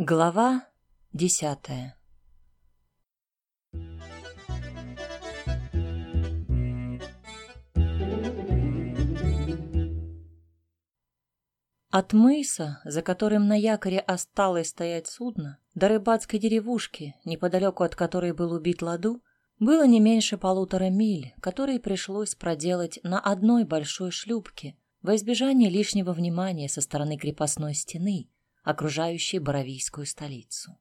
Глава десятая. От мыса, за которым на якоре осталось стоять судно, до рыбацкой деревушки, неподалеку от которой был убит Ладу, было не меньше полутора миль, которые пришлось проделать на одной большой шлюпке во избежание лишнего внимания со стороны крепостной стены, окружающей Боровийскую столицу.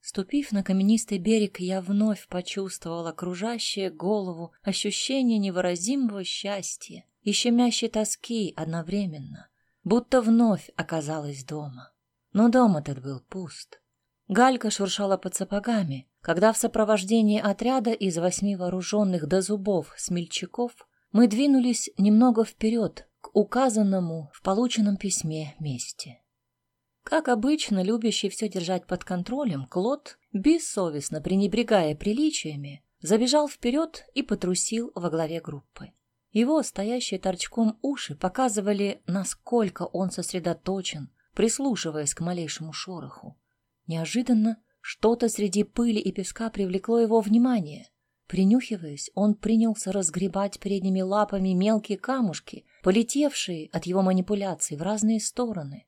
Ступив на каменистый берег, я вновь почувствовала окружающее голову ощущение невыразимого счастья и щемящей тоски одновременно, будто вновь оказалась дома. Но дом этот был пуст. Галька шуршала под сапогами, когда в сопровождении отряда из восьми вооруженных до зубов смельчаков мы двинулись немного вперед к указанному в полученном письме месте. Как обычно, любящий все держать под контролем, Клод, бессовестно пренебрегая приличиями, забежал вперед и потрусил во главе группы. Его стоящие торчком уши показывали, насколько он сосредоточен, прислушиваясь к малейшему шороху. Неожиданно что-то среди пыли и песка привлекло его внимание. Принюхиваясь, он принялся разгребать передними лапами мелкие камушки, полетевшие от его манипуляций в разные стороны.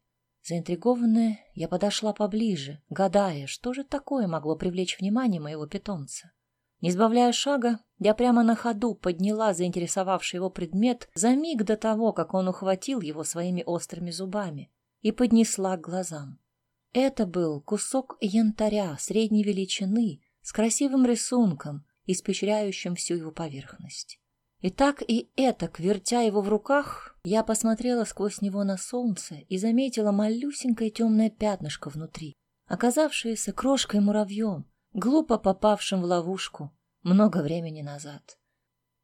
Заинтригованная, я подошла поближе, гадая, что же такое могло привлечь внимание моего питомца. Не сбавляя шага, я прямо на ходу подняла заинтересовавший его предмет за миг до того, как он ухватил его своими острыми зубами, и поднесла к глазам. Это был кусок янтаря средней величины с красивым рисунком, испещряющим всю его поверхность. И так и это, вертя его в руках, я посмотрела сквозь него на солнце и заметила малюсенькое темное пятнышко внутри, оказавшееся крошкой-муравьем, глупо попавшим в ловушку много времени назад.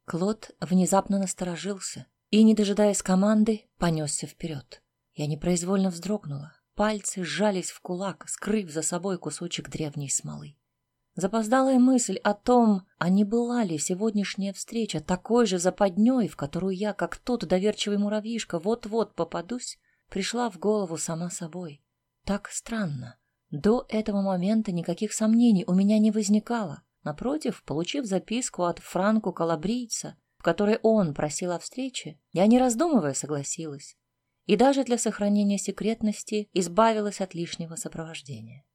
Клод внезапно насторожился и, не дожидаясь команды, понесся вперед. Я непроизвольно вздрогнула. Пальцы сжались в кулак, скрыв за собой кусочек древней смолы. Запоздалая мысль о том, а не была ли сегодняшняя встреча такой же западней, в которую я, как тот доверчивый муравьишка, вот-вот попадусь, пришла в голову сама собой. Так странно. До этого момента никаких сомнений у меня не возникало. Напротив, получив записку от Франку Калабрийца, в которой он просил о встрече, я, не раздумывая, согласилась. И даже для сохранения секретности избавилась от лишнего сопровождения.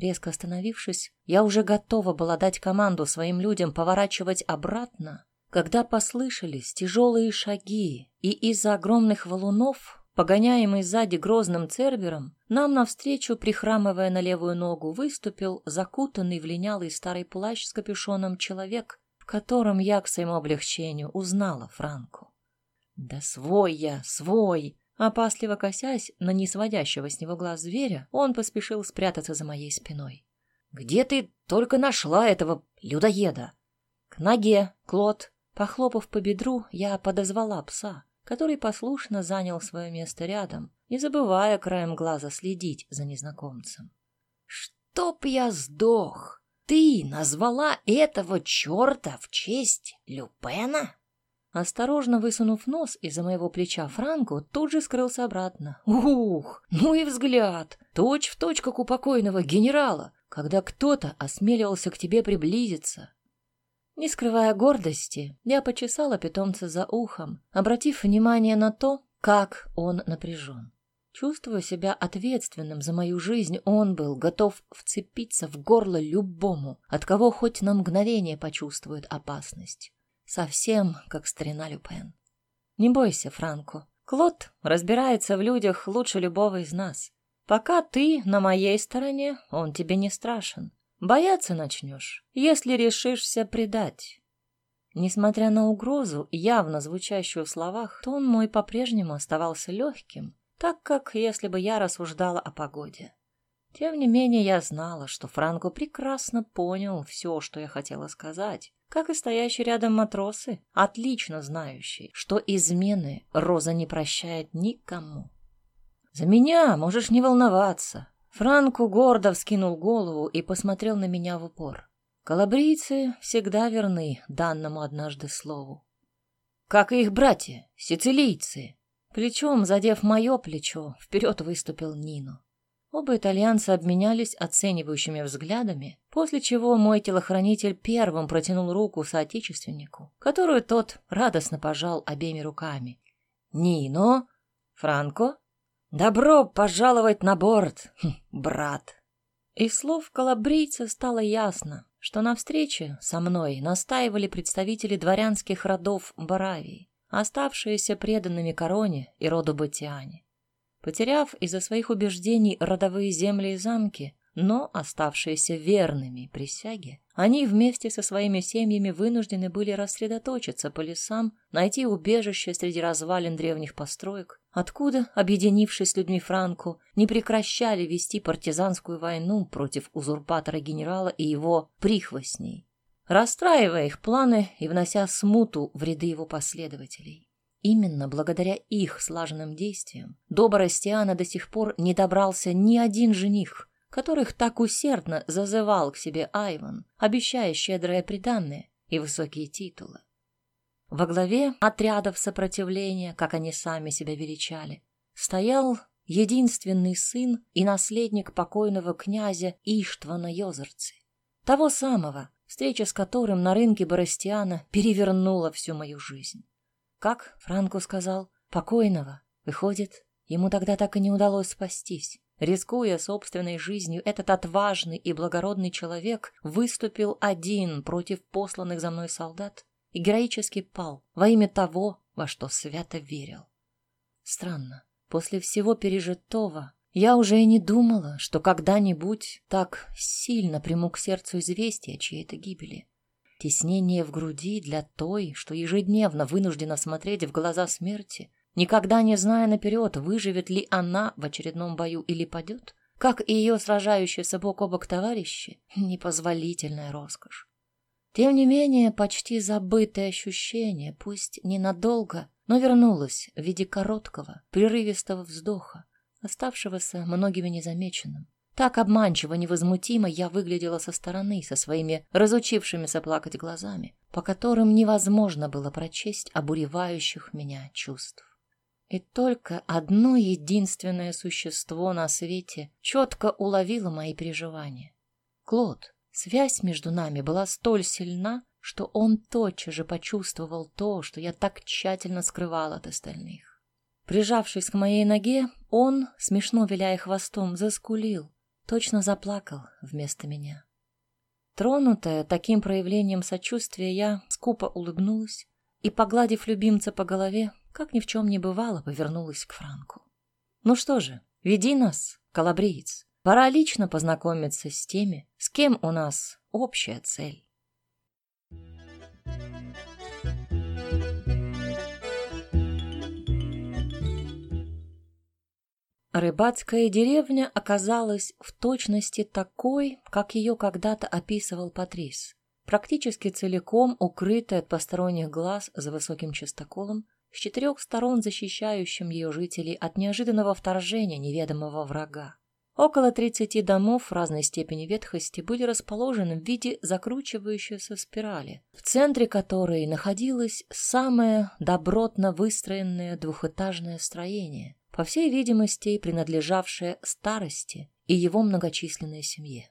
Резко остановившись, я уже готова была дать команду своим людям поворачивать обратно, когда послышались тяжелые шаги, и из-за огромных валунов, погоняемый сзади грозным цербером, нам навстречу, прихрамывая на левую ногу, выступил закутанный в линялый старый плащ с капюшоном человек, в котором я к своему облегчению узнала Франку. «Да свой я, свой!» Опасливо косясь на несводящего с него глаз зверя, он поспешил спрятаться за моей спиной. «Где ты только нашла этого людоеда?» «К ноге, Клод!» Похлопав по бедру, я подозвала пса, который послушно занял свое место рядом, не забывая краем глаза следить за незнакомцем. «Чтоб я сдох! Ты назвала этого черта в честь Люпена?» Осторожно высунув нос из-за моего плеча Франку, тут же скрылся обратно. Ух, ну и взгляд! Точь в точь, как у покойного генерала, когда кто-то осмеливался к тебе приблизиться. Не скрывая гордости, я почесала питомца за ухом, обратив внимание на то, как он напряжен. Чувствуя себя ответственным за мою жизнь, он был готов вцепиться в горло любому, от кого хоть на мгновение почувствует опасность. Совсем как старина Люпен. Не бойся, Франко. Клод разбирается в людях лучше любого из нас. Пока ты на моей стороне, он тебе не страшен. Бояться начнешь, если решишься предать. Несмотря на угрозу, явно звучащую в словах, тон мой по-прежнему оставался легким, так как если бы я рассуждала о погоде. Тем не менее, я знала, что Франко прекрасно понял все, что я хотела сказать, как и стоящие рядом матросы, отлично знающие, что измены Роза не прощает никому. «За меня можешь не волноваться». Франку гордо вскинул голову и посмотрел на меня в упор. Калабрийцы всегда верны данному однажды слову. Как и их братья, сицилийцы. Плечом, задев мое плечо, вперед выступил Нину. Оба итальянца обменялись оценивающими взглядами, после чего мой телохранитель первым протянул руку соотечественнику, которую тот радостно пожал обеими руками. «Нино? Франко? Добро пожаловать на борт, хм, брат!» Из слов калабрийца стало ясно, что на встрече со мной настаивали представители дворянских родов Баравии, оставшиеся преданными короне и роду Батиане. Потеряв из-за своих убеждений родовые земли и замки, но оставшиеся верными присяге, они вместе со своими семьями вынуждены были рассредоточиться по лесам, найти убежище среди развалин древних построек, откуда, объединившись с людьми Франко, не прекращали вести партизанскую войну против узурпатора-генерала и его прихвостней, расстраивая их планы и внося смуту в ряды его последователей. Именно благодаря их слаженным действиям до Боростиана до сих пор не добрался ни один жених, которых так усердно зазывал к себе Айван, обещая щедрое приданное и высокие титулы. Во главе отрядов сопротивления, как они сами себя величали, стоял единственный сын и наследник покойного князя Иштвана Йозерцы, того самого, встреча с которым на рынке Боростиана перевернула всю мою жизнь. Как Франко сказал, покойного. Выходит, ему тогда так и не удалось спастись. Рискуя собственной жизнью, этот отважный и благородный человек выступил один против посланных за мной солдат и героически пал во имя того, во что свято верил. Странно, после всего пережитого я уже и не думала, что когда-нибудь так сильно приму к сердцу известие о чьей-то гибели. Теснение в груди для той, что ежедневно вынуждена смотреть в глаза смерти, никогда не зная наперед, выживет ли она в очередном бою или падет, как и ее сражающиеся бок о бок товарищи, непозволительная роскошь. Тем не менее, почти забытое ощущение, пусть ненадолго, но вернулось в виде короткого, прерывистого вздоха, оставшегося многими незамеченным. Так обманчиво невозмутимо я выглядела со стороны, со своими разучившимися плакать глазами, по которым невозможно было прочесть обуревающих меня чувств. И только одно единственное существо на свете четко уловило мои переживания. Клод. Связь между нами была столь сильна, что он тотчас же почувствовал то, что я так тщательно скрывала от остальных. Прижавшись к моей ноге, он, смешно виляя хвостом, заскулил, точно заплакал вместо меня. Тронутая таким проявлением сочувствия, я скупо улыбнулась и, погладив любимца по голове, как ни в чем не бывало, повернулась к Франку. «Ну что же, веди нас, калабриец. Пора лично познакомиться с теми, с кем у нас общая цель». Рыбацкая деревня оказалась в точности такой, как ее когда-то описывал Патрис. Практически целиком укрытая от посторонних глаз за высоким частоколом, с четырех сторон защищающим ее жителей от неожиданного вторжения неведомого врага. Около тридцати домов разной степени ветхости были расположены в виде закручивающейся спирали, в центре которой находилось самое добротно выстроенное двухэтажное строение, по всей видимости, принадлежавшее старости и его многочисленной семье.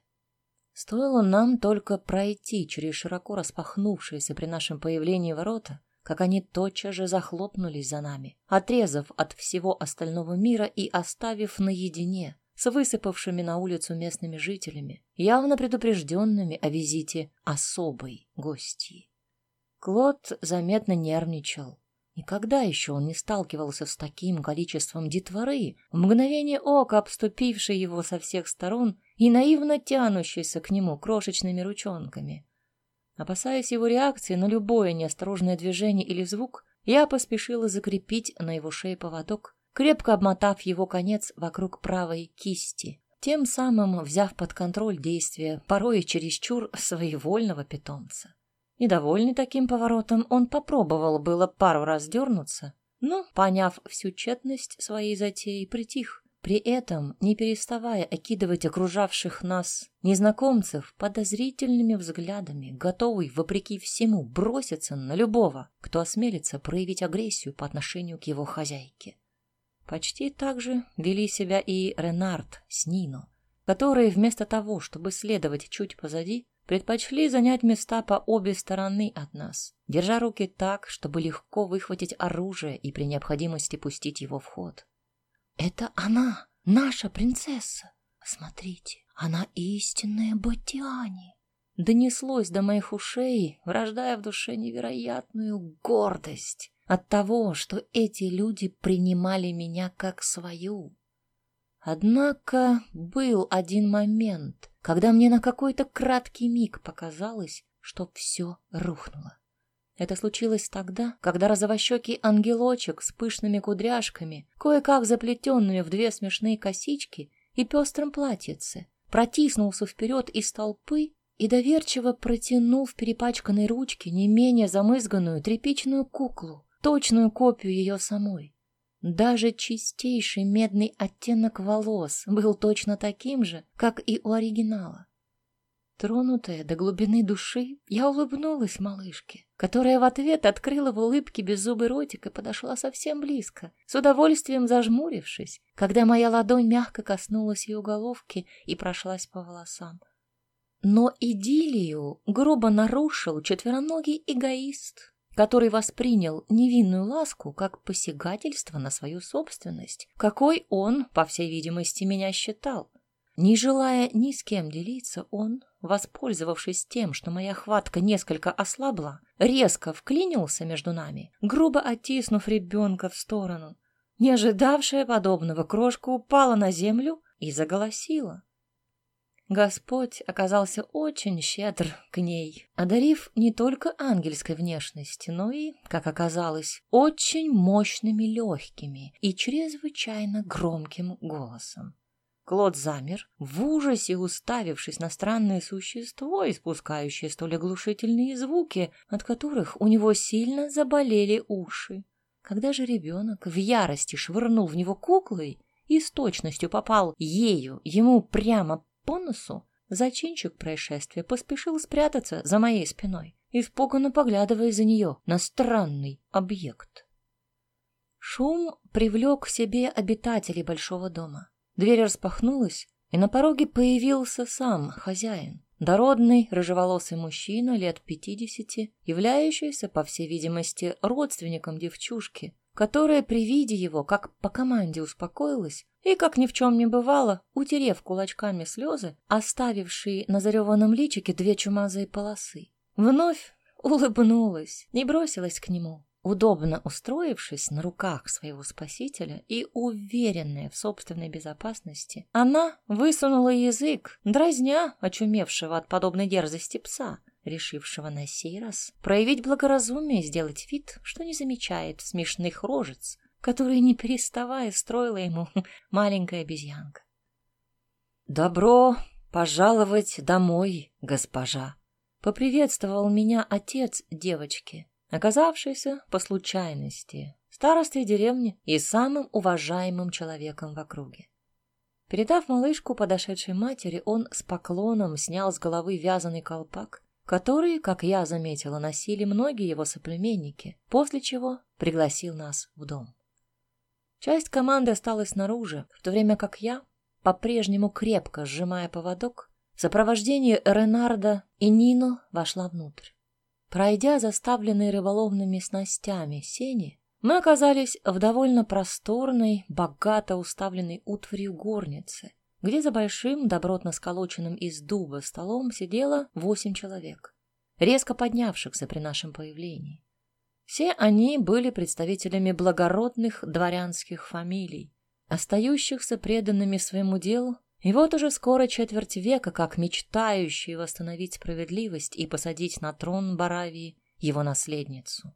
Стоило нам только пройти через широко распахнувшиеся при нашем появлении ворота, как они тотчас же захлопнулись за нами, отрезав от всего остального мира и оставив наедине с высыпавшими на улицу местными жителями, явно предупрежденными о визите особой гости. Клод заметно нервничал, Никогда еще он не сталкивался с таким количеством детворы, в мгновение ока обступившей его со всех сторон и наивно тянущейся к нему крошечными ручонками. Опасаясь его реакции на любое неосторожное движение или звук, я поспешила закрепить на его шее поводок, крепко обмотав его конец вокруг правой кисти, тем самым взяв под контроль действия порой чересчур своевольного питомца. Недовольный таким поворотом, он попробовал было пару раз дернуться, но, поняв всю тщетность своей затеи, притих, при этом не переставая окидывать окружавших нас незнакомцев подозрительными взглядами, готовый, вопреки всему, броситься на любого, кто осмелится проявить агрессию по отношению к его хозяйке. Почти так же вели себя и Ренард с Нино, которые вместо того, чтобы следовать чуть позади, предпочли занять места по обе стороны от нас, держа руки так, чтобы легко выхватить оружие и при необходимости пустить его в ход. «Это она, наша принцесса! Смотрите, она истинная Ботиани!» Донеслось до моих ушей, рождая в душе невероятную гордость от того, что эти люди принимали меня как свою. Однако был один момент, когда мне на какой-то краткий миг показалось, что все рухнуло. Это случилось тогда, когда розовощекий ангелочек с пышными кудряшками, кое-как заплетенными в две смешные косички и пестром платьице, протиснулся вперед из толпы и доверчиво протянул в перепачканной ручке не менее замызганную тряпичную куклу, точную копию ее самой. Даже чистейший медный оттенок волос был точно таким же, как и у оригинала. Тронутая до глубины души, я улыбнулась малышке, которая в ответ открыла в улыбке беззубый ротик и подошла совсем близко, с удовольствием зажмурившись, когда моя ладонь мягко коснулась ее головки и прошлась по волосам. Но идиллию грубо нарушил четвероногий эгоист, который воспринял невинную ласку как посягательство на свою собственность, какой он, по всей видимости, меня считал. Не желая ни с кем делиться, он, воспользовавшись тем, что моя хватка несколько ослабла, резко вклинился между нами, грубо оттиснув ребенка в сторону. Не ожидавшая подобного крошка упала на землю и заголосила. Господь оказался очень щедр к ней, одарив не только ангельской внешностью, но и, как оказалось, очень мощными легкими и чрезвычайно громким голосом. Клод замер, в ужасе уставившись на странное существо, испускающее столь оглушительные звуки, от которых у него сильно заболели уши. Когда же ребенок в ярости швырнул в него куклой и с точностью попал ею ему прямо по носу, зачинщик происшествия поспешил спрятаться за моей спиной, испуганно поглядывая за нее на странный объект. Шум привлек к себе обитателей большого дома. Дверь распахнулась, и на пороге появился сам хозяин, дородный, рыжеволосый мужчина лет пятидесяти, являющийся, по всей видимости, родственником девчушки, которая при виде его, как по команде, успокоилась и, как ни в чем не бывало, утерев кулачками слезы, оставившие на зареванном личике две чумазые полосы, вновь улыбнулась, не бросилась к нему, удобно устроившись на руках своего спасителя и уверенная в собственной безопасности, она высунула язык, дразня очумевшего от подобной дерзости пса, решившего на сей раз проявить благоразумие и сделать вид, что не замечает смешных рожец, которые, не переставая, строила ему маленькая обезьянка. «Добро пожаловать домой, госпожа!» — поприветствовал меня отец девочки, оказавшийся по случайности старостой деревни и самым уважаемым человеком в округе. Передав малышку подошедшей матери, он с поклоном снял с головы вязаный колпак которые, как я заметила, носили многие его соплеменники, после чего пригласил нас в дом. Часть команды осталась снаружи, в то время как я, по-прежнему крепко сжимая поводок, в сопровождении Ренарда и Нино вошла внутрь. Пройдя заставленные рыболовными снастями сени, мы оказались в довольно просторной, богато уставленной утварью горнице, где за большим, добротно сколоченным из дуба столом сидело восемь человек, резко поднявшихся при нашем появлении. Все они были представителями благородных дворянских фамилий, остающихся преданными своему делу, и вот уже скоро четверть века, как мечтающие восстановить справедливость и посадить на трон Баравии его наследницу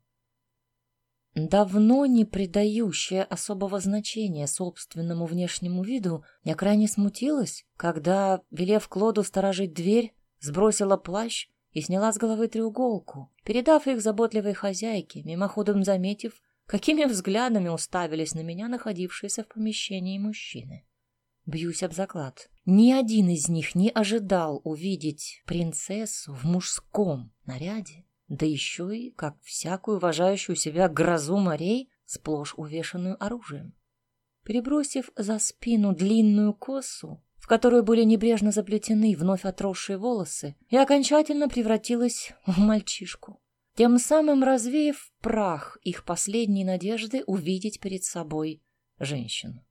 давно не придающая особого значения собственному внешнему виду, я крайне смутилась, когда, велев Клоду сторожить дверь, сбросила плащ и сняла с головы треуголку, передав их заботливой хозяйке, мимоходом заметив, какими взглядами уставились на меня находившиеся в помещении мужчины. Бьюсь об заклад. Ни один из них не ожидал увидеть принцессу в мужском наряде да еще и, как всякую уважающую себя грозу морей, сплошь увешанную оружием. Перебросив за спину длинную косу, в которую были небрежно заплетены вновь отросшие волосы, я окончательно превратилась в мальчишку, тем самым развеяв прах их последней надежды увидеть перед собой женщину.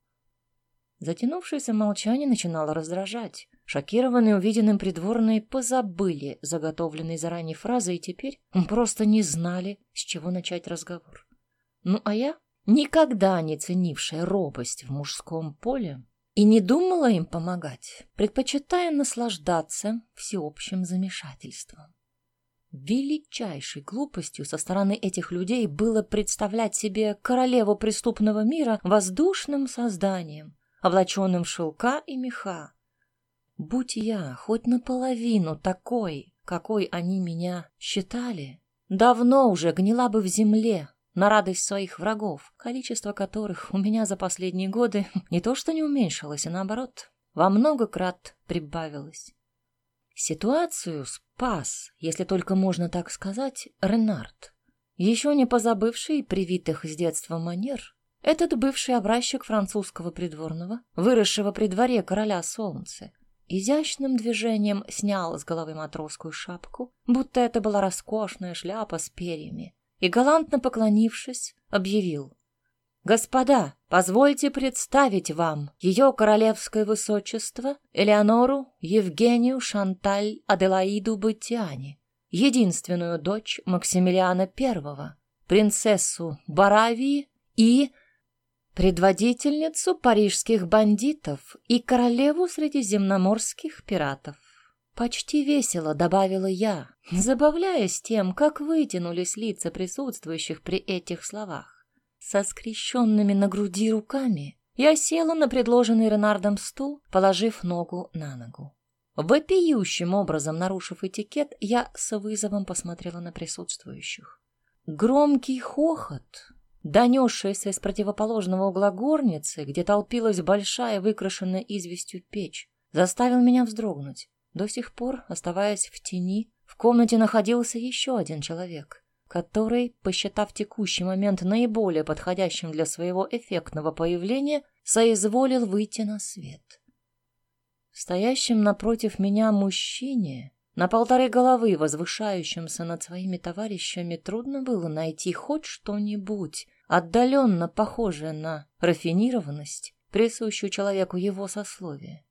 Затянувшееся молчание начинало раздражать. Шокированные увиденным придворные позабыли заготовленные заранее фразы и теперь просто не знали, с чего начать разговор. Ну а я, никогда не ценившая робость в мужском поле, и не думала им помогать, предпочитая наслаждаться всеобщим замешательством. Величайшей глупостью со стороны этих людей было представлять себе королеву преступного мира воздушным созданием, облаченным в шелка и меха. Будь я хоть наполовину такой, какой они меня считали, давно уже гнила бы в земле на радость своих врагов, количество которых у меня за последние годы не то что не уменьшилось, а наоборот, во много крат прибавилось. Ситуацию спас, если только можно так сказать, Ренард. Еще не позабывший привитых с детства манер, этот бывший образчик французского придворного, выросшего при дворе короля Солнца, изящным движением снял с головы матросскую шапку, будто это была роскошная шляпа с перьями, и, галантно поклонившись, объявил. «Господа, позвольте представить вам ее королевское высочество Элеонору Евгению Шанталь Аделаиду Бытиани, единственную дочь Максимилиана I, принцессу Баравии и предводительницу парижских бандитов и королеву средиземноморских пиратов. Почти весело добавила я, забавляясь тем, как вытянулись лица присутствующих при этих словах. Со скрещенными на груди руками я села на предложенный Ренардом стул, положив ногу на ногу. Вопиющим образом нарушив этикет, я с вызовом посмотрела на присутствующих. Громкий хохот, донесшийся из противоположного угла горницы, где толпилась большая выкрашенная известью печь, заставил меня вздрогнуть. До сих пор, оставаясь в тени, в комнате находился еще один человек, который, посчитав текущий момент наиболее подходящим для своего эффектного появления, соизволил выйти на свет. Стоящим напротив меня мужчине, на полторы головы возвышающимся над своими товарищами, трудно было найти хоть что-нибудь, отдаленно похожее на рафинированность, присущую человеку его сословия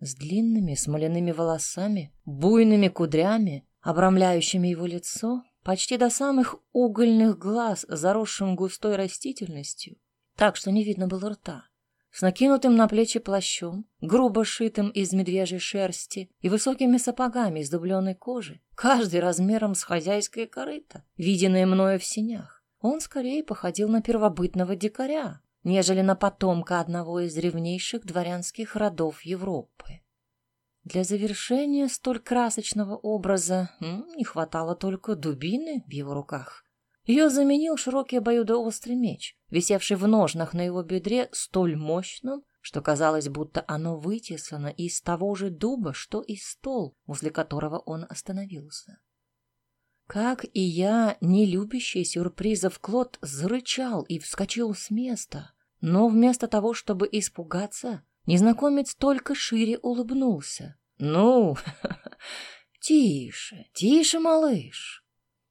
с длинными смоляными волосами, буйными кудрями, обрамляющими его лицо, почти до самых угольных глаз, заросшим густой растительностью, так что не видно было рта, с накинутым на плечи плащом, грубо шитым из медвежьей шерсти и высокими сапогами из дубленой кожи, каждый размером с хозяйское корыто, виденное мною в синях. Он скорее походил на первобытного дикаря, нежели на потомка одного из древнейших дворянских родов Европы. Для завершения столь красочного образа не хватало только дубины в его руках. Ее заменил широкий обоюдоострый меч, висевший в ножнах на его бедре столь мощным, что казалось, будто оно вытесано из того же дуба, что и стол, возле которого он остановился. Как и я, не любящий сюрпризов, Клод зарычал и вскочил с места. Но вместо того, чтобы испугаться, незнакомец только шире улыбнулся. «Ну, тише, тише, малыш.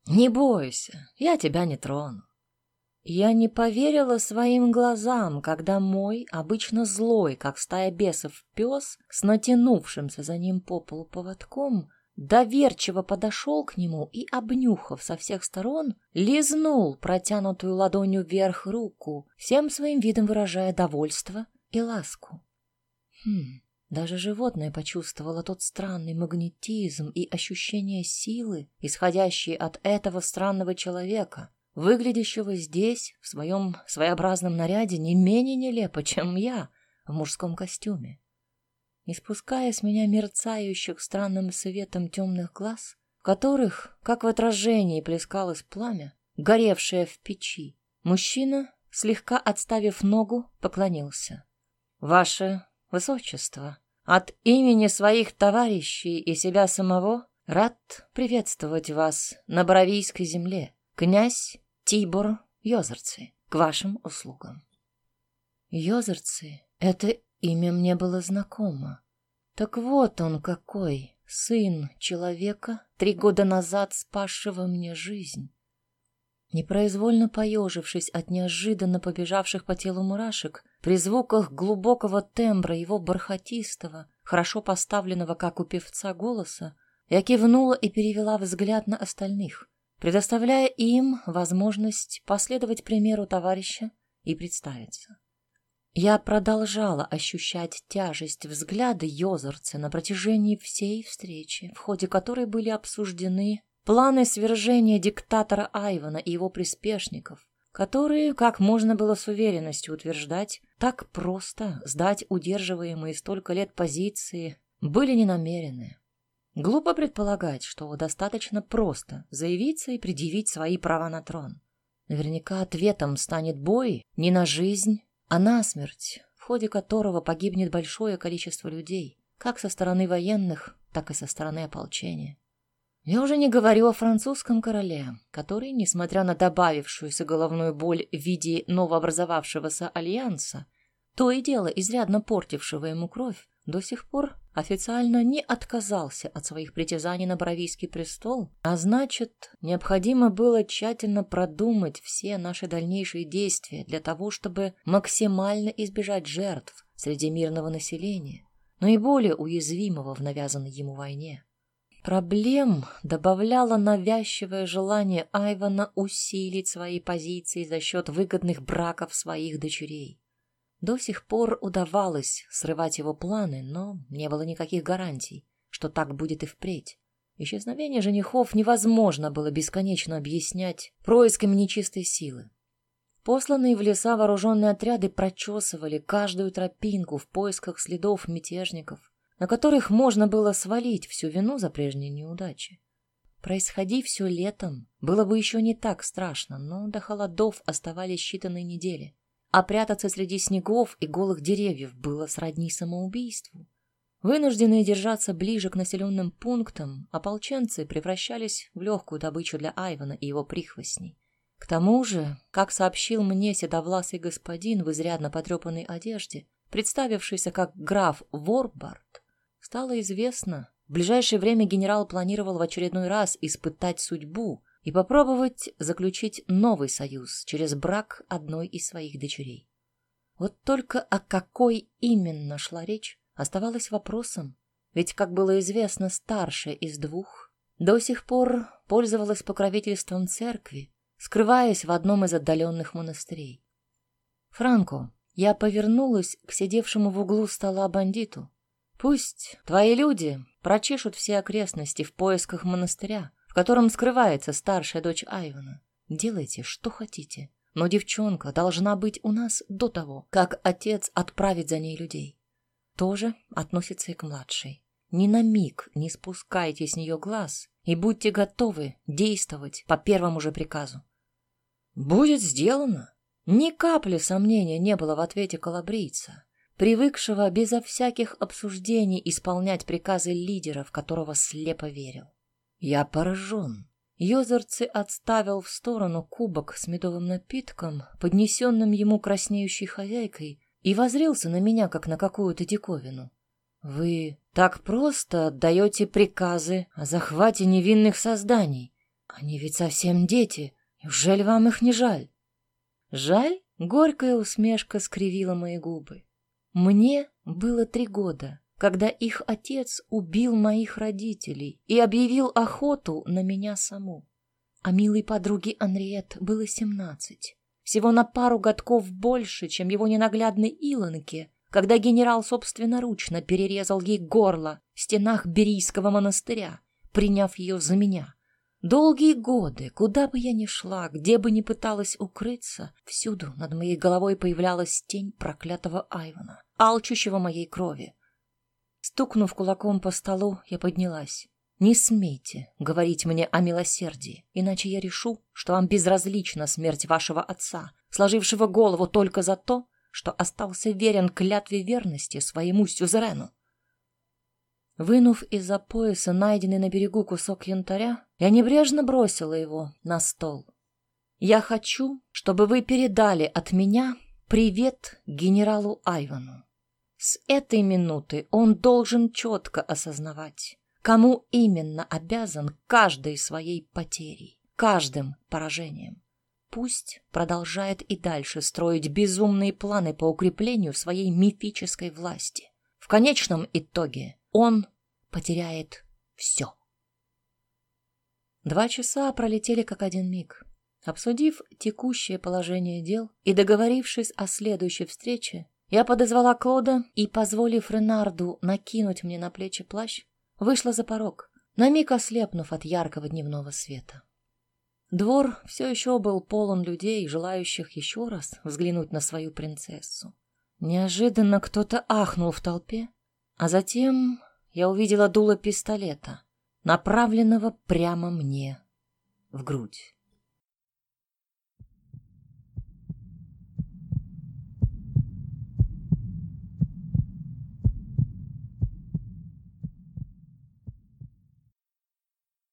Не бойся, я тебя не трону». Я не поверила своим глазам, когда мой, обычно злой, как стая бесов, пес с натянувшимся за ним по полу поводком, доверчиво подошел к нему и, обнюхав со всех сторон, лизнул протянутую ладонью вверх руку, всем своим видом выражая довольство и ласку. Хм, даже животное почувствовало тот странный магнетизм и ощущение силы, исходящие от этого странного человека, выглядящего здесь в своем своеобразном наряде не менее нелепо, чем я в мужском костюме не спуская с меня мерцающих странным светом темных глаз, в которых, как в отражении, плескалось пламя, горевшее в печи. Мужчина, слегка отставив ногу, поклонился. «Ваше Высочество, от имени своих товарищей и себя самого рад приветствовать вас на Боровийской земле, князь Тибор Йозерцы, к вашим услугам». Йозерцы — это имя мне было знакомо. Так вот он какой, сын человека, три года назад спасшего мне жизнь. Непроизвольно поежившись от неожиданно побежавших по телу мурашек, при звуках глубокого тембра его бархатистого, хорошо поставленного, как у певца, голоса, я кивнула и перевела взгляд на остальных, предоставляя им возможность последовать примеру товарища и представиться. Я продолжала ощущать тяжесть взгляда Йозерца на протяжении всей встречи, в ходе которой были обсуждены планы свержения диктатора Айвана и его приспешников, которые, как можно было с уверенностью утверждать, так просто сдать удерживаемые столько лет позиции были не намерены. Глупо предполагать, что достаточно просто заявиться и предъявить свои права на трон. Наверняка ответом станет бой не на жизнь, а на смерть, в ходе которого погибнет большое количество людей, как со стороны военных, так и со стороны ополчения. Я уже не говорю о французском короле, который, несмотря на добавившуюся головную боль в виде новообразовавшегося альянса, то и дело изрядно портившего ему кровь, до сих пор официально не отказался от своих притязаний на Боровийский престол, а значит, необходимо было тщательно продумать все наши дальнейшие действия для того, чтобы максимально избежать жертв среди мирного населения, наиболее уязвимого в навязанной ему войне. Проблем добавляло навязчивое желание Айвана усилить свои позиции за счет выгодных браков своих дочерей. До сих пор удавалось срывать его планы, но не было никаких гарантий, что так будет и впредь. Исчезновение женихов невозможно было бесконечно объяснять происками нечистой силы. Посланные в леса вооруженные отряды прочесывали каждую тропинку в поисках следов мятежников, на которых можно было свалить всю вину за прежние неудачи. Происходи все летом, было бы еще не так страшно, но до холодов оставались считанные недели а прятаться среди снегов и голых деревьев было сродни самоубийству. Вынужденные держаться ближе к населенным пунктам, ополченцы превращались в легкую добычу для Айвана и его прихвостней. К тому же, как сообщил мне седовласый господин в изрядно потрепанной одежде, представившийся как граф Ворбард, стало известно, в ближайшее время генерал планировал в очередной раз испытать судьбу, и попробовать заключить новый союз через брак одной из своих дочерей. Вот только о какой именно шла речь, оставалось вопросом, ведь, как было известно, старшая из двух до сих пор пользовалась покровительством церкви, скрываясь в одном из отдаленных монастырей. «Франко, я повернулась к сидевшему в углу стола бандиту. Пусть твои люди прочешут все окрестности в поисках монастыря, в котором скрывается старшая дочь Айвана. Делайте, что хотите, но девчонка должна быть у нас до того, как отец отправит за ней людей. Тоже относится и к младшей. Ни на миг не спускайте с нее глаз и будьте готовы действовать по первому же приказу. Будет сделано. Ни капли сомнения не было в ответе калабрийца, привыкшего безо всяких обсуждений исполнять приказы лидера, в которого слепо верил. Я поражен. Йозерцы отставил в сторону кубок с медовым напитком, поднесенным ему краснеющей хозяйкой, и возрился на меня, как на какую-то диковину. «Вы так просто отдаете приказы о захвате невинных созданий. Они ведь совсем дети. Неужели вам их не жаль?» «Жаль?» — горькая усмешка скривила мои губы. «Мне было три года, когда их отец убил моих родителей и объявил охоту на меня саму. А милой подруге Анриет было семнадцать. Всего на пару годков больше, чем его ненаглядной Илонке, когда генерал собственноручно перерезал ей горло в стенах Берийского монастыря, приняв ее за меня. Долгие годы, куда бы я ни шла, где бы ни пыталась укрыться, всюду над моей головой появлялась тень проклятого Айвана, алчущего моей крови. Стукнув кулаком по столу, я поднялась. «Не смейте говорить мне о милосердии, иначе я решу, что вам безразлична смерть вашего отца, сложившего голову только за то, что остался верен клятве верности своему сюзерену». Вынув из-за пояса найденный на берегу кусок янтаря, я небрежно бросила его на стол. «Я хочу, чтобы вы передали от меня привет генералу Айвану. С этой минуты он должен четко осознавать, кому именно обязан каждой своей потерей, каждым поражением. Пусть продолжает и дальше строить безумные планы по укреплению своей мифической власти. В конечном итоге он потеряет все. Два часа пролетели как один миг. Обсудив текущее положение дел и договорившись о следующей встрече, я подозвала Клода и, позволив Ренарду накинуть мне на плечи плащ, вышла за порог, на миг ослепнув от яркого дневного света. Двор все еще был полон людей, желающих еще раз взглянуть на свою принцессу. Неожиданно кто-то ахнул в толпе, а затем я увидела дуло пистолета, направленного прямо мне в грудь.